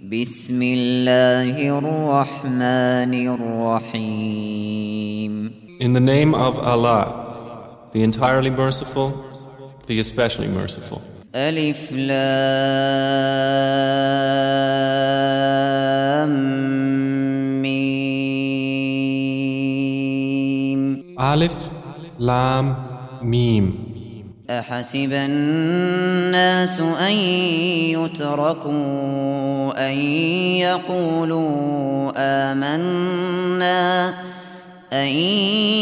بسم الله الرحمن الرحيم In the name of Allah, the entirely merciful, the especially merciful. ألف لام ميم Alif, Lam, Mim. أحسب الناس أن يتركوا أن يقولوا آمنا أن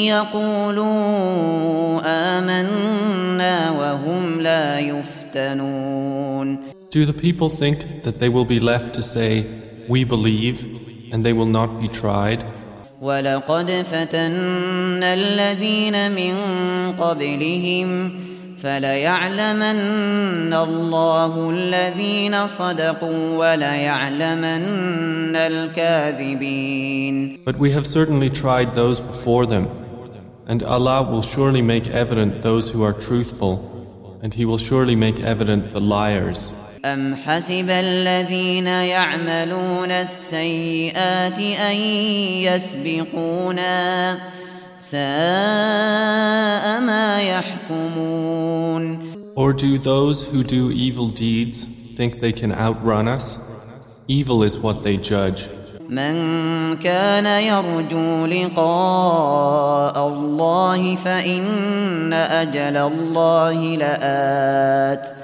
يقولوا آمنا وهم لا يفتنون Do the people think that they will be left to say, We believe, and they will not be tried? ولقد فتنا الذين من قبلهم فليعلمن الله الذين صدقوا وليعلمن الكاذبين But we have certainly tried those before them, and Allah will surely make evident those who are truthful, and He will surely make evident the liars. أم حسب الذين يعملون السيئات أن يسبقونا ساء ما يحكمون Or do those who do evil deeds think they can outrun us? Evil is what they judge. من كان يرجو لقاء الله فإن أجل الله لآت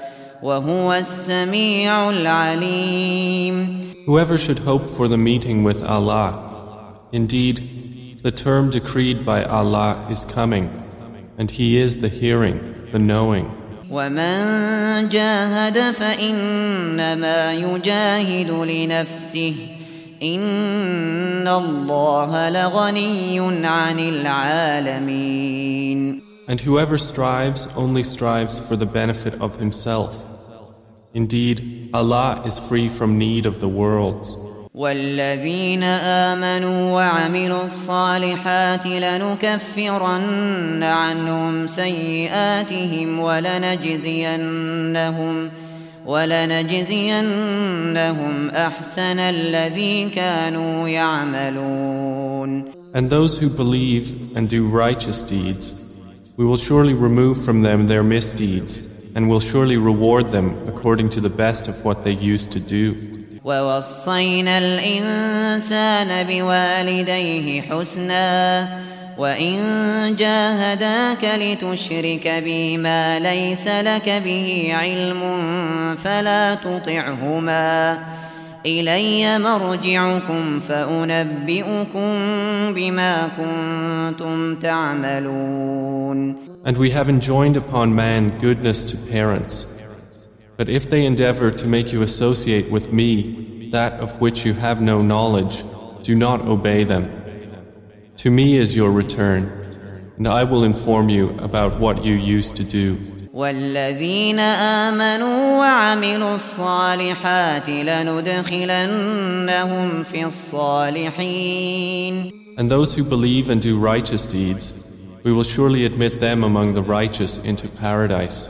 وهو السميع العليم Whoever should hope for the meeting with Allah, indeed, the term decreed by Allah is coming, and He is the hearing, the knowing. ومن جاهد فإنما يجاهد لنفسه إن الله لغني عن العالمين And whoever strives only strives for the benefit of himself. Indeed, Allah is free from need of the worlds. والذين آمنوا وعملوا الصالحات لنكفرن عنهم سيئاتهم ولنجزينهم ولنجزينهم أحسن الذي كانوا يعملون And those who believe and do righteous deeds, we will surely remove from them their misdeeds, and will surely reward them according to the best of what they used to do. ووصينا الإنسان بوالديه حسنا وإن جاهداك لتشرك بي ما ليس لك به علم فلا تطعهما إلي مرجعكم فأنبئكم بما كنتم تعملون And we have enjoined upon man goodness to parents. But if they endeavor to make you associate with me that of which you have no knowledge, do not obey them. To me is your return, and I will inform you about what you used to do. والذين آمنوا وعملوا الصالحات لندخلنهم في الصالحين And those who believe and do righteous deeds, we will surely admit them among the righteous into paradise.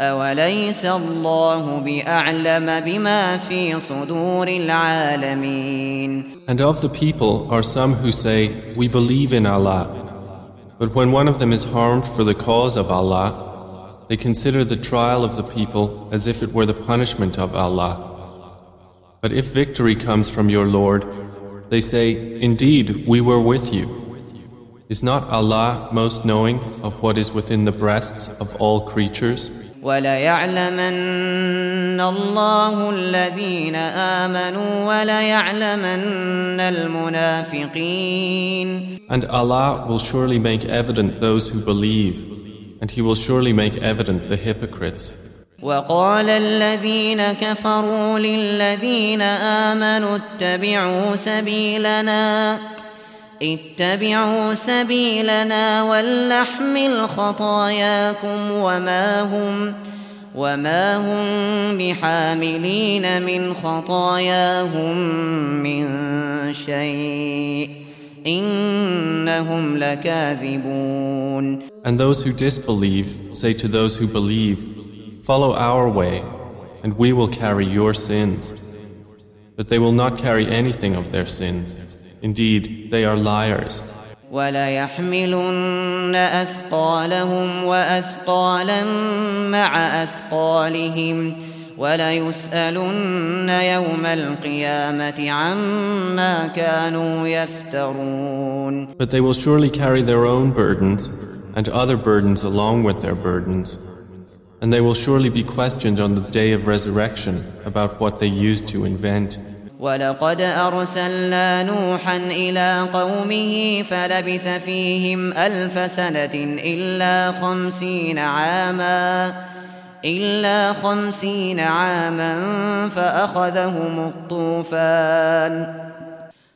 أوليس الله بأعلم بما في صدور العالمين And of the people are some who say, We believe in Allah. But when one of them is harmed for the cause of Allah, they consider the trial of the people as if it were the punishment of Allah. But if victory comes from your Lord, they say, Indeed, we were with you. Is not Allah most knowing of what is within the breasts of all creatures? وليعلمن الله الذين آمنوا وليعلمن المنافقين And Allah will surely make evident those who believe, and He will surely make evident the hypocrites. وقال الذين كفروا للذين آمنوا اتبعوا سبيلنا اتبعوا سبيلنا ولنحمل خطاياكم وما هم وما هم بحاملين من خطاياهم من شيء إنهم لكاذبون And those who disbelieve say to those who believe, Follow our way, and we will carry your sins. But they will not carry anything of their sins. Indeed, they are liars. وليحملن أثقالهم وأثقالا مع أثقالهم وليسألن يوم القيامة عما كانوا يفترون But they will surely carry their own burdens and other burdens along with their burdens. And they will surely be questioned on the day of resurrection about what they used to invent. ولقد أرسلنا نوحا إلى قومه فلبث فيهم ألف سنة إلا خمسين عاما إلا خمسين عاما فأخذهم الطوفان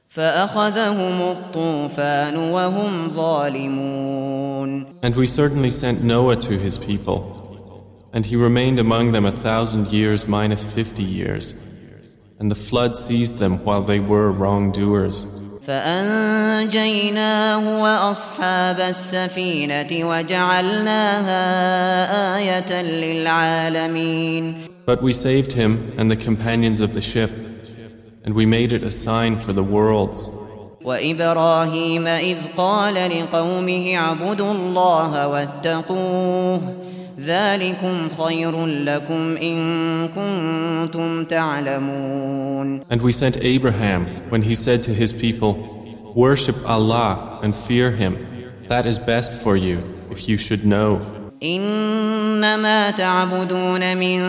فأخذهم الطوفان وهم ظالمون And we certainly sent Noah to his people, and he remained among them a thousand years minus fifty years. and the flood seized them while they were wrongdoers. فأنجيناه وأصحاب السفينة وجعلناها آية للعالمين. But we saved him and the companions of the ship, and we made it a sign for the worlds. وإبراهيم إذ قال لقومه اعبدوا الله واتقوه ذلكم خير لكم إن كنتم تعلمون And we sent Abraham when he said to his people, Worship Allah and fear Him. That is best for you if you should know. إنما تعبدون من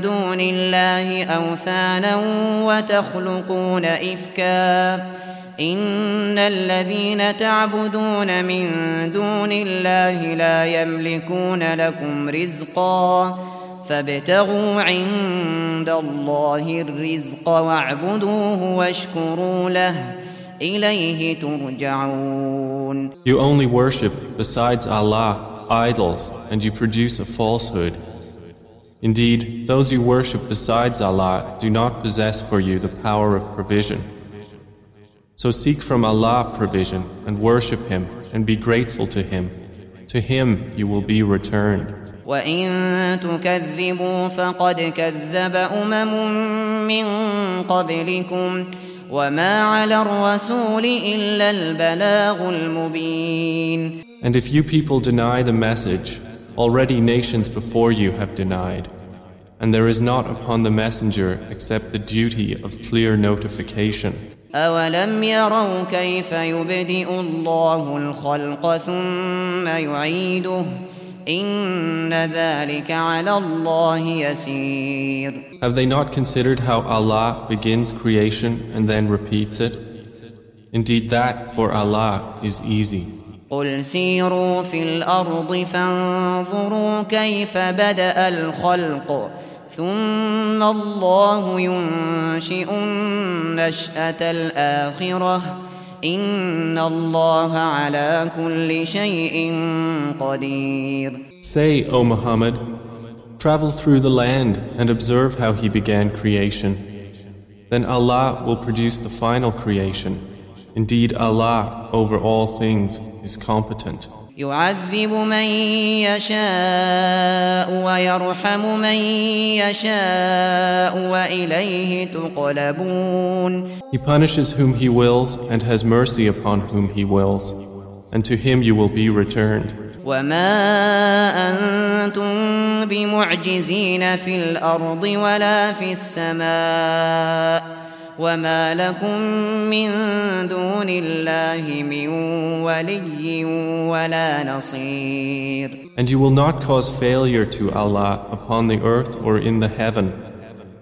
دون الله أوثانا وتخلقون إفكاً إن الذين تعبدون من دون الله لا يملكون لكم رزقا فابتغوا عند الله الرزق واعبدوه واشكروا له إليه ترجعون You only worship besides Allah idols and you produce a falsehood. Indeed, those you worship besides Allah do not possess for you the power of provision. So seek from Allah provision and worship Him and be grateful to Him. To Him you will be returned. وإن تكذبوا فقد كذب أمم من قبلكم وما على الرسول إلا البلاغ المبين And if you people deny the message, already nations before you have denied. And there is not upon the messenger except the duty of clear notification. أولم يروا كيف يبدئ الله الخلق ثم يعيده إن ذلك على الله يسير Have they not considered how Allah begins creation and then repeats it? Indeed that for Allah is easy. قل سيروا في الأرض فانظروا كيف بدأ الخلق ثم الله ينشئ النشأة الآخرة إن الله على كل شيء قدير Say, O Muhammad, travel through the land and observe how he began creation. Then Allah will produce the final creation. Indeed, Allah over all things is competent. يعذب من يشاء ويرحم من يشاء وإليه تقلبون He punishes whom He wills and has mercy upon whom He wills, and to Him you will be returned. وما أنتم بمعجزين في الأرض ولا في السماء وما لكم من دون الله من ولي ولا نصير And you will not cause failure to Allah upon the earth or in the heaven,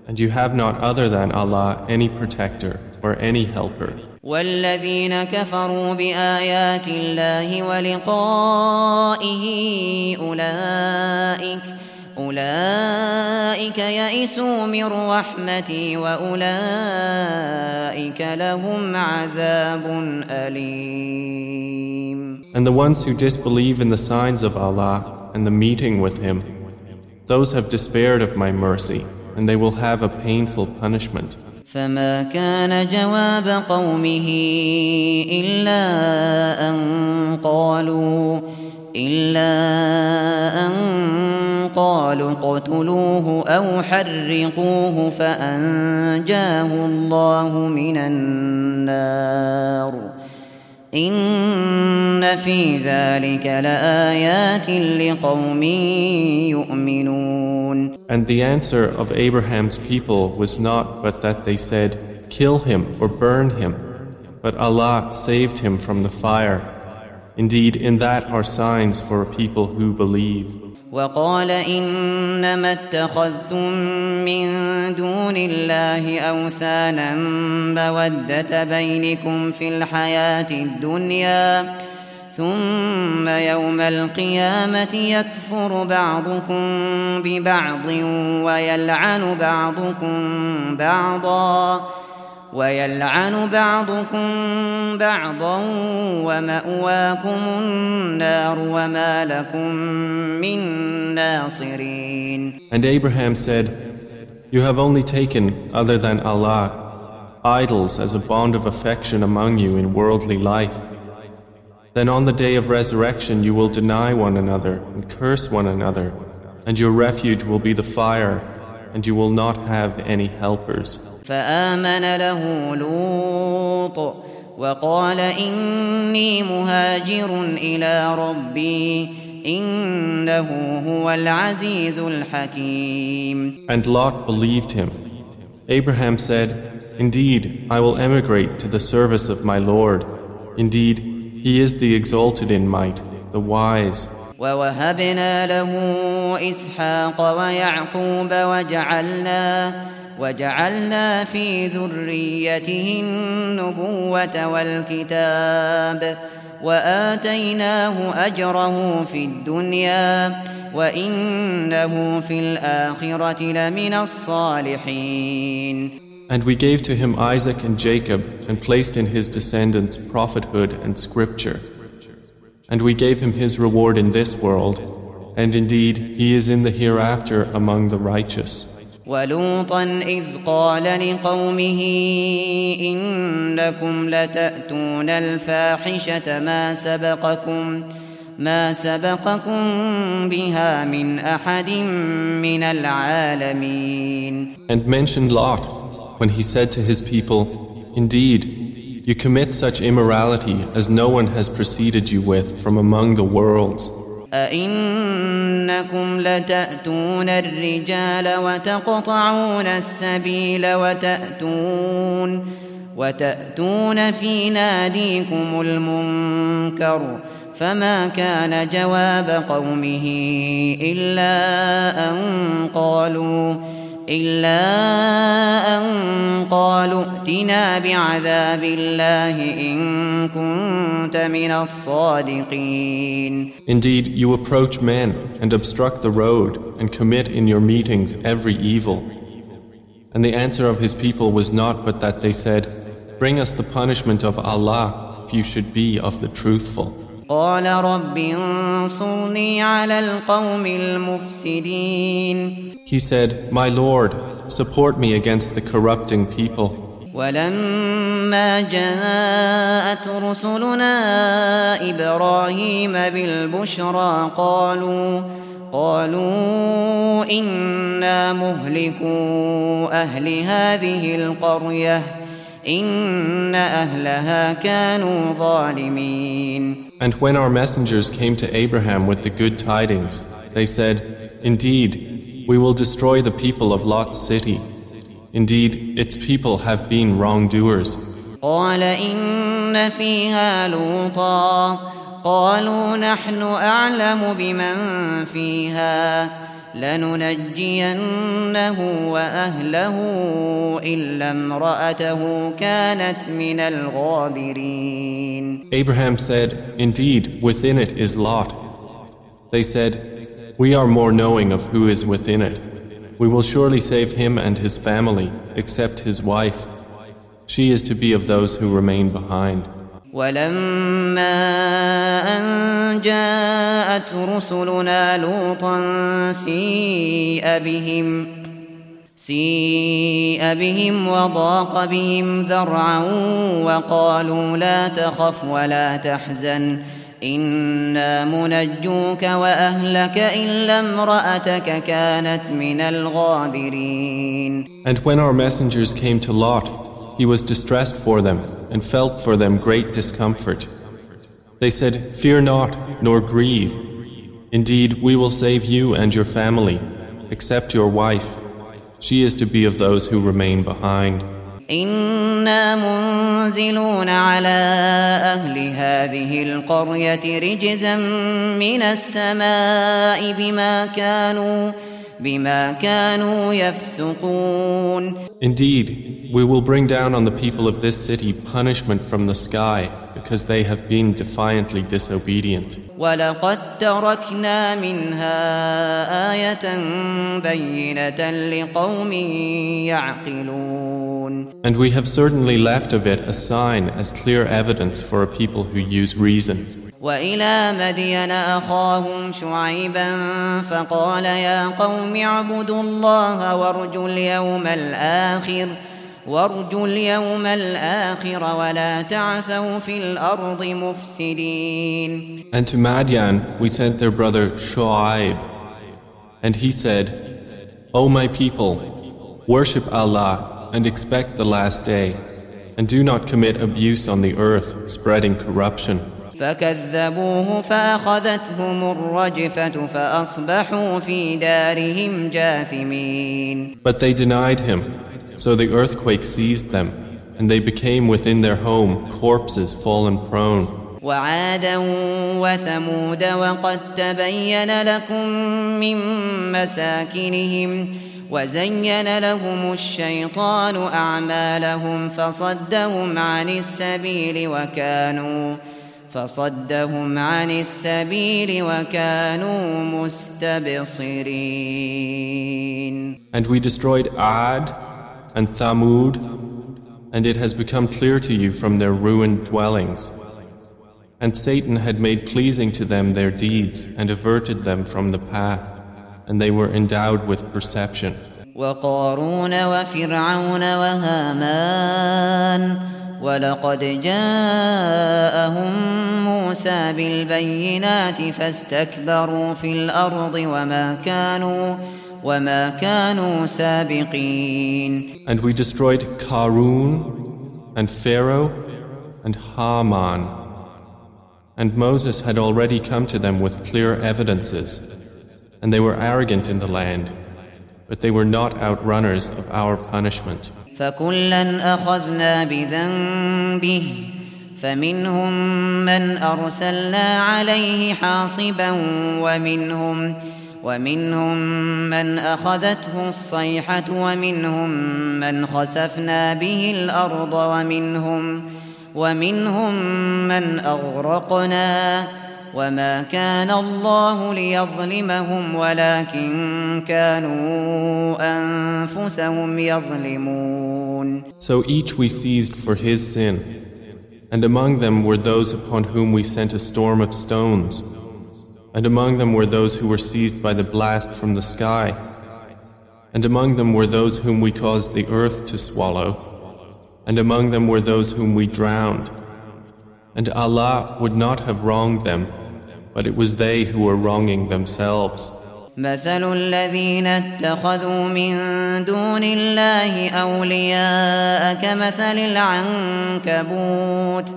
and you have not other than Allah any protector or any helper. والذين كفروا بآيات الله ولقائه أولئك أولئك يئسوا من رحمتي وأولئك لهم عذاب أليم And the ones who disbelieve in the signs of Allah and the meeting with Him, those have despaired of my mercy, and they will have a painful punishment. فما كان جواب قومه إلا أن قالوا إلا أن قالوا اقتلوه أو حرقوه فأنجاه الله من النار إن في ذلك لآيات لقوم يؤمنون And the answer of Abraham's people was not but that they said, Kill him or burn him. But Allah saved him from the fire. Indeed, in that are signs for people who believe. وقال إنما اتخذتم من دون الله أوثانا مودة بينكم في الحياة الدنيا ثم يوم القيامة يكفر بعضكم ببعض ويلعن بعضكم بعضا ويلعن بعضكم بعضا ومأواكم النار وما لكم من ناصرين And Abraham said, You have only taken, other than Allah, idols as a bond of affection among you in worldly life. Then on the day of resurrection you will deny one another and curse one another, and your refuge will be the fire, and you will not have any helpers. فآمن له لوط وقال إني مهاجر إلى ربي إنه هو العزيز الحكيم And Lot believed him. Abraham said, Indeed, I will emigrate to the service of my Lord. Indeed, he is the exalted in might, the wise. ووهبنا له إسحاق ويعقوب وجعلنا وجعلنا في ذريته النبوة والكتاب وآتيناه أجره في الدنيا وإنه في الآخرة لمن الصالحين And we gave to him Isaac and Jacob and placed in his descendants prophethood and scripture. And we gave him his reward in this world, and indeed he is in the hereafter among the righteous. ولوطا إذ قال لقومه إنكم لتأتون الفاحشة ما سبقكم ما سبقكم بها من أحد من العالمين And mentioned Lot when he said to his people, Indeed, you commit such immorality as no one has preceded you with from among the worlds. أئنكم لتأتون الرجال وتقطعون السبيل وتأتون وتأتون في ناديكم المنكر فما كان جواب قومه إلا أن قالوا إلا أن قالوا ائتنا بعذاب الله إن كنت من الصادقين Indeed, you approach men and obstruct the road and commit in your meetings every evil. And the answer of his people was not but that they said, Bring us the punishment of Allah if you should be of the truthful. قال رب انصرني على القوم المفسدين He said, My Lord, support me against the corrupting people. ولما جاءت رسلنا إبراهيم بالبشرى قالوا قالوا إنا مهلكو أهل هذه القرية إن أهلها كانوا ظالمين And when our messengers came to Abraham with the good tidings, they said, Indeed, we will destroy the people of Lot's city. Indeed, its people have been wrongdoers. قال إن فيها لوطا قالوا نحن أعلم بمن فيها لننجينه وأهله إلا امرأته كانت من الغابرين Abraham said, Indeed, within it is Lot. They said, We are more knowing of who is within it. We will surely save him and his family, except his wife. She is to be of those who remain behind. ولما أن جاءت رسلنا لوطا سيء بهم سيء بهم وضاق بهم ذرعا وقالوا لا تخف ولا تحزن إنا منجوك وأهلك إلا امرأتك كانت من الغابرين. And when our messengers came to Lot, he was distressed for them and felt for them great discomfort. They said, Fear not, nor grieve. Indeed, we will save you and your family, except your wife. She is to be of those who remain behind. إنا منزلون على أهل هذه القرية رجزا من السماء بما كانوا بما كانوا يفسقون Indeed, we will bring down on the people of this city punishment from the sky because they have been defiantly disobedient. ولقد تركنا منها آية بينة لقوم يعقلون And we have certainly left of it a sign as clear evidence for a people who use reason. وإلى مدين أخاهم شعيبا فقال يا قوم اعبدوا الله وارجوا اليوم الآخر وارجوا اليوم الآخر ولا تعثوا في الأرض مفسدين And to Madian we sent their brother Shu'aib. And he said, O my people, worship Allah and expect the last day, and do not commit abuse on the earth, spreading corruption. فكذبوه فأخذتهم الرجفة فأصبحوا في دارهم جاثمين But they denied him, so the earthquake seized them, and they became within their home corpses fallen prone. وعادا وثمود وقد تبين لكم من مساكنهم وزين لهم الشيطان أعمالهم فصدهم عن السبيل وكانوا فصدهم عن السبيل وكانوا مستبصرين And we destroyed Ad and Thamud, and it has become clear to you from their ruined dwellings. And Satan had made pleasing to them their deeds and averted them from the path, and they were endowed with perception. وقارون وفرعون وهامان ولقد جاءهم موسى بالبينات فاستكبروا في الأرض وما كانوا وما كانوا سابقين And we destroyed Karun and Pharaoh and Haman. And Moses had already come to them with clear evidences, and they were arrogant in the land, but they were not outrunners of our punishment. فكلا أخذنا بذنبه فمنهم من أرسلنا عليه حاصبا ومنهم ومنهم من أخذته الصيحة ومنهم من خسفنا به الأرض ومنهم ومنهم من أغرقنا. وما كان الله ليظلمهم ولكن كانوا أنفسهم يظلمون So each we seized for his sin, and among them were those upon whom we sent a storm of stones, and among them were those who were seized by the blast from the sky, and among them were those whom we caused the earth to swallow, and among them were those whom we drowned. And Allah would not have wronged them, but it was they who were wronging themselves. مثل الذين اتخذوا من دون الله أولياء كمثل العنكبوت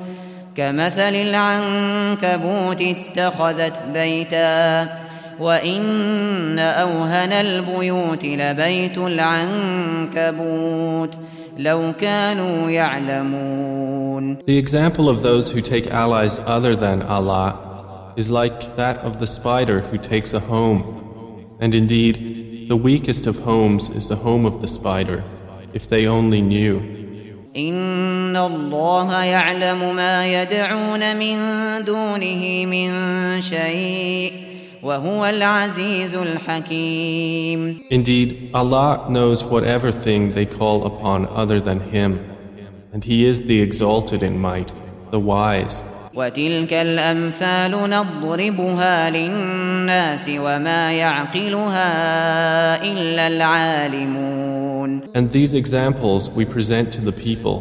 كمثل العنكبوت اتخذت بيتا وإن أوهن البيوت لبيت العنكبوت لو كانوا يعلمون The example of those who take allies other than Allah is like that of the spider who takes a home. And indeed, the weakest of homes is the home of the spider, if they only knew. إن الله يعلم ما يدعون من دونه من شيء وهو العزيز الحكيم Indeed, Allah knows whatever thing they call upon other than Him, and He is the exalted in might, the wise. وتلك الأمثال نضربها للناس وما يعقلها إلا العالمون And these examples we present to the people,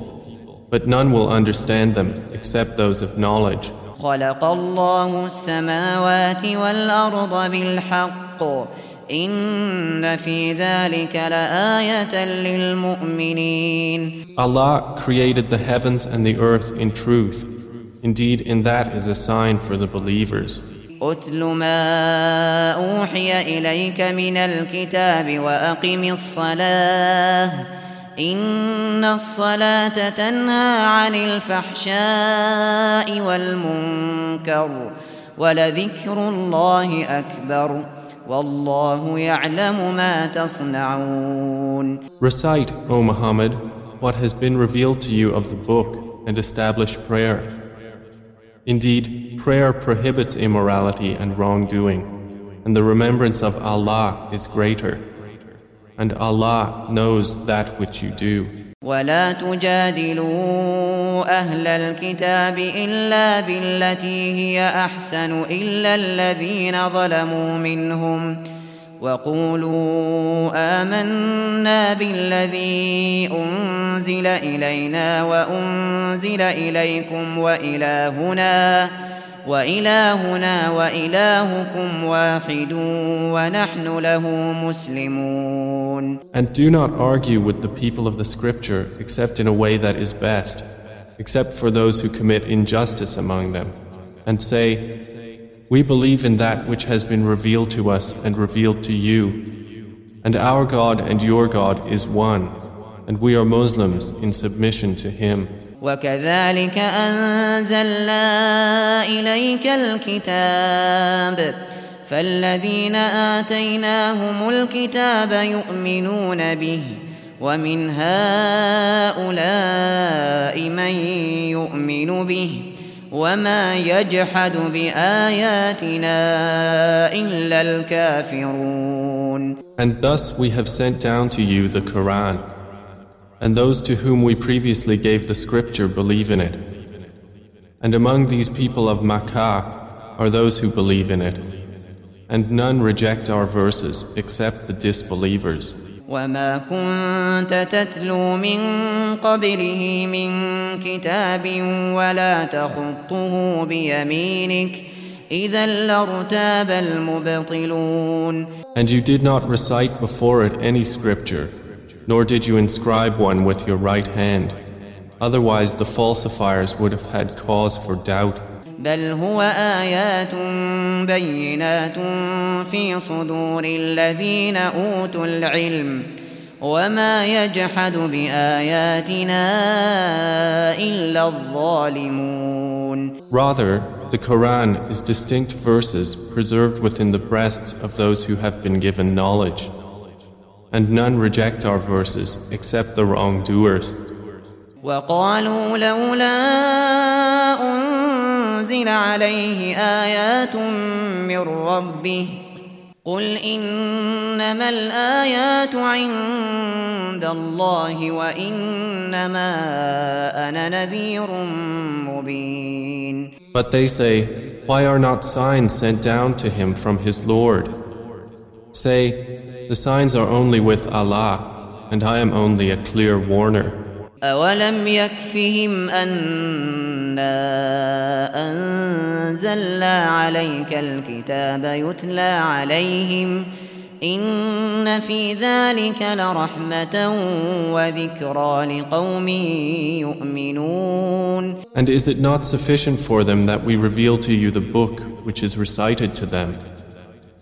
but none will understand them except those of knowledge. خلق الله السماوات والأرض بالحق إن في ذلك لآية للمؤمنين Allah created the heavens and the earth in truth. Indeed, in that is a sign for the believers. أتل ما أوحي إليك من الكتاب وأقم الصلاة إن الصلاة تنهى عن الفحشاء والمنكر ولذكر الله أكبر والله يعلم ما تصنعون Recite, O Muhammad, what has been revealed to you of the book and establish prayer. Indeed, prayer prohibits immorality and wrongdoing, and the remembrance of Allah is greater. And Allah knows that which you do. ولا تجادلوا أهل الكتاب إلا بالتي هي أحسن إلا الذين ظلموا منهم وقولوا آمنا بالذي أنزل إلينا وأنزل إليكم وإلهنا وإلهنا وإلهكم واحد ونحن له مسلمون And do not argue with the people of the scripture except in a way that is best, except for those who commit injustice among them. And say, We believe in that which has been revealed to us and revealed to you. And our God and your God is one, and we are Muslims in submission to Him. وكذلك أنزلنا إليك الكتاب فالذين آتيناهم الكتاب يؤمنون به ومن هؤلاء من يؤمن به وما يجحد بآياتنا إلا الكافرون. And thus we have sent down to you the Quran, and those to whom we previously gave the scripture believe in it. And among these people of Makkah are those who believe in it, and none reject our verses except the disbelievers. وما كنت تتلو من قبله من كتاب ولا تخطه بيمينك إذا لارتاب المبطلون And you did not recite before it any scripture, nor did you inscribe one with your right hand. Otherwise, the falsifiers would have had cause for doubt. بل هو آيات بينات في صدور الذين أوتوا العلم وما يجحد بآياتنا إلا الظالمون Rather, the Quran is distinct verses preserved within the breasts of those who have been given knowledge. And none reject our verses except the wrongdoers. وقالوا لولا أنزل عليه آيات من ربه قل إنما الآيات عند الله وإنما أنا نذير مبين But they say, Why are not signs sent down to him from his Lord? Say, The signs are only with Allah, and I am only a clear warner. أولم يكفهم أنا أنزلنا عليك الكتاب يتلى عليهم إن في ذلك لرحمة وذكرى لقوم يؤمنون And is it not sufficient for them that we reveal to you the book which is recited to them?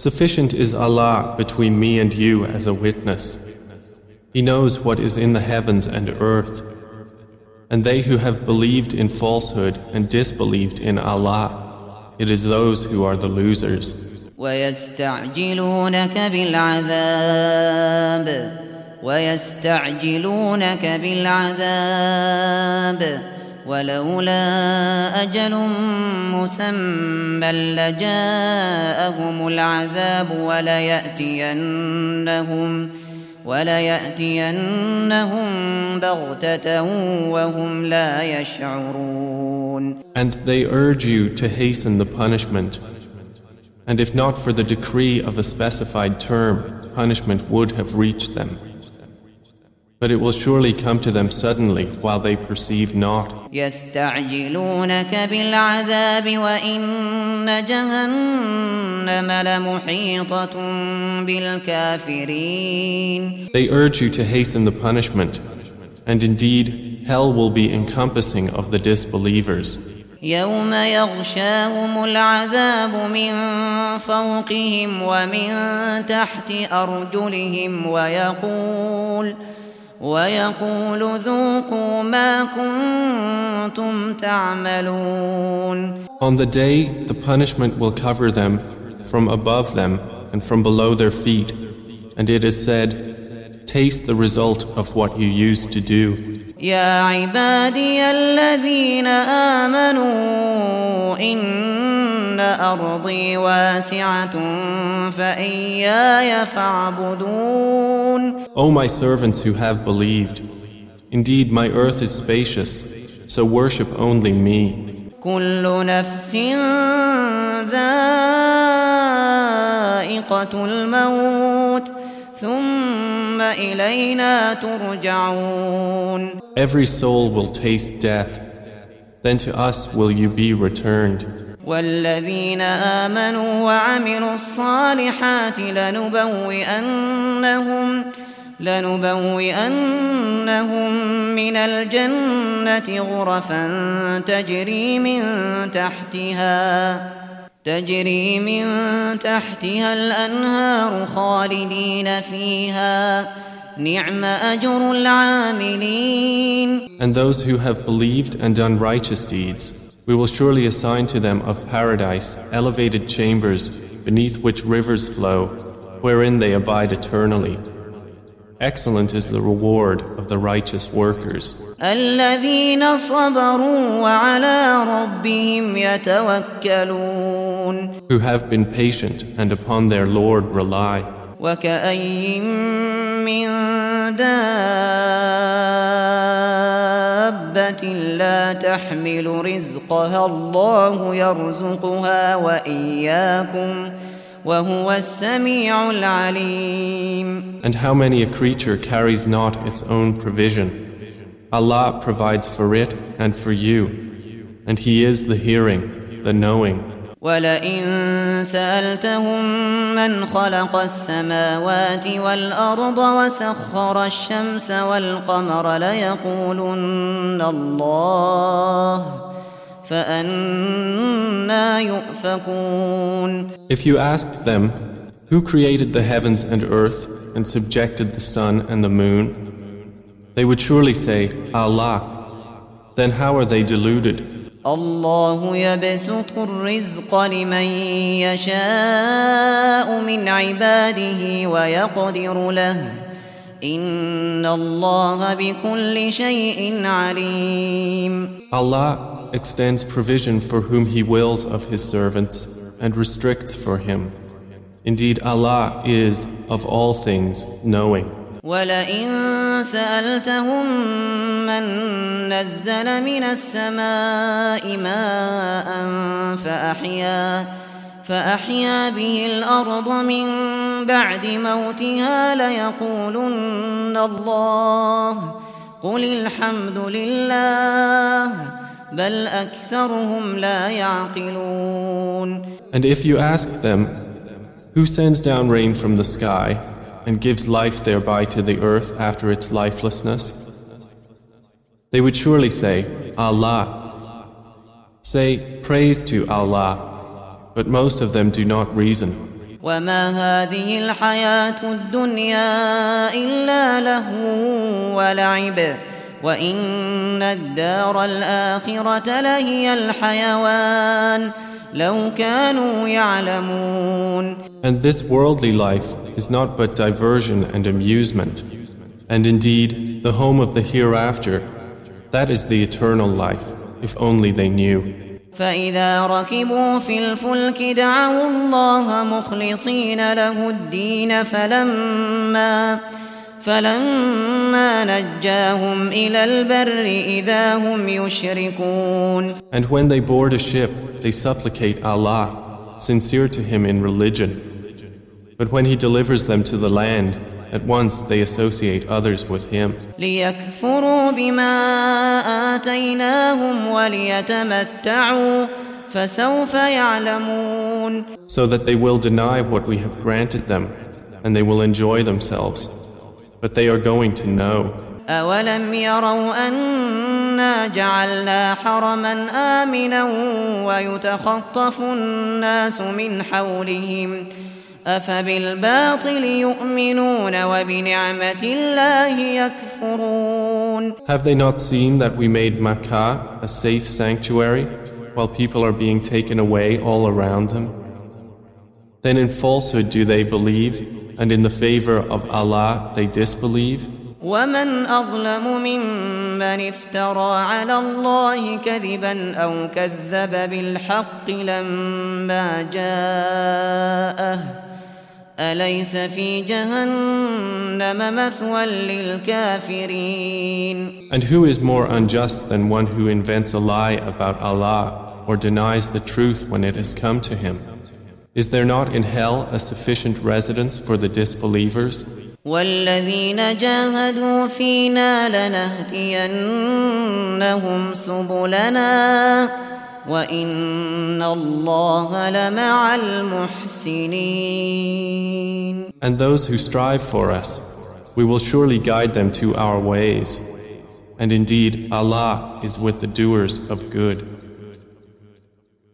Sufficient is Allah between me and you as a witness. He knows what is in the heavens and earth. And they who have believed in falsehood and disbelieved in Allah, it is those who are the losers. ويستعجلونك بالعذاب ويستعجلونك بالعذاب ولولا أجل مسمى لجاءهم العذاب وليأتينهم وليأتينهم بغتة وهم لا يشعرون And they urge you to hasten the punishment. And if not for the decree of a specified term, punishment would have reached them. But it will surely come to them suddenly while they perceive not. يستعجلونك بالعذاب وإن جهنم لمحيطة بالكافرين. They urge you to hasten the punishment, and indeed hell will be encompassing of the disbelievers. يوم يغشاهم العذاب من فوقهم ومن تحت أرجلهم ويقول ويقول ذوقوا ما كنتم تعملون On the day the punishment will cover them from above them and from below their feet and it is said taste the result of what you used to do يا عبادي الذين آمنوا إن أرضي واسعة فإياي فاعبدون O my servants who have believed, indeed my earth is spacious, so worship only me. كل نفس ذائقة الموت ثم إلينا ترجعون Every soul will taste death, then to us will you be returned. والذين آمنوا وعملوا الصالحات لنبوئنهم لنبوئنهم من الجنة غرفا تجري من تحتها تجري من تحتها الأنهار خالدين فيها. نعم أجر العاملين. And those who have believed and done righteous deeds, we will surely assign to them of paradise elevated chambers beneath which rivers flow, wherein they abide eternally. Excellent is the reward of the righteous workers. الذين صبروا وعلى ربهم يتوكلون Who have been patient and upon their Lord rely. وكأي من دابة لا تحمل رزقها الله يرزقها وإياكم وهو السميع العليم And how many a creature carries not its own provision? Allah provides for it and for you, and He is the hearing, the knowing. ولئن سألتهم من خلق السماوات والأرض وسخر الشمس والقمر ليقولن الله فأنا يؤفكون If you asked them, Who created the heavens and earth and subjected the sun and the moon? They would surely say, Allah. Then how are they deluded? الله يبسط الرزق لمن يشاء من عباده ويقدر له إن الله بكل شيء عليم Allah extends provision for whom He wills of His servants and restricts for Him. Indeed, Allah is, of all things, knowing. ولئن سألتهم من نزل من السماء ماء فأحيا فأحيا به الأرض من بعد موتها ليقولن الله قل الحمد لله بل أكثرهم لا يعقلون. And if you ask them, Who sends down rain from the sky? and gives life thereby to the earth after its lifelessness? They would surely say, Allah. Say, Praise to Allah. But most of them do not reason. وما هذه الحياة الدنيا إلا لهو ولعب وإن الدار الآخرة لهي الحيوان لو كانوا يعلمون And this worldly life is not but diversion and amusement. And indeed, the home of the hereafter, that is the eternal life, if only they knew. فإذا ركبوا في الفلك دعوا الله مخلصين له الدين فلما and when they board a ship, they supplicate Allah, sincere to Him in religion. But when He delivers them to the land, at once they associate others with Him. So that they will deny what we have granted them, and they will enjoy themselves But they are going to know. أولم يروا أنا جعلنا حرما آمنا ويتخطف الناس من حولهم أفبالباطل يؤمنون وبنعمة الله يكفرون Have they not seen that we made Makkah a safe sanctuary while people are being taken away all around them? Then in falsehood do they believe, and in the favor of Allah they disbelieve? ومن أظلم ممن افترى على الله كذبا أو كذب بالحق لما جاءه أليس في جهنم مثوى للكافرين And who is more unjust than one who invents a lie about Allah or denies the truth when it has come to him? Is there not in hell a sufficient residence for the disbelievers? والذين جاهدوا فينا لنهدينهم سبلنا وإن الله لمع المحسنين And those who strive for us, we will surely guide them to our ways. And indeed, Allah is with the doers of good.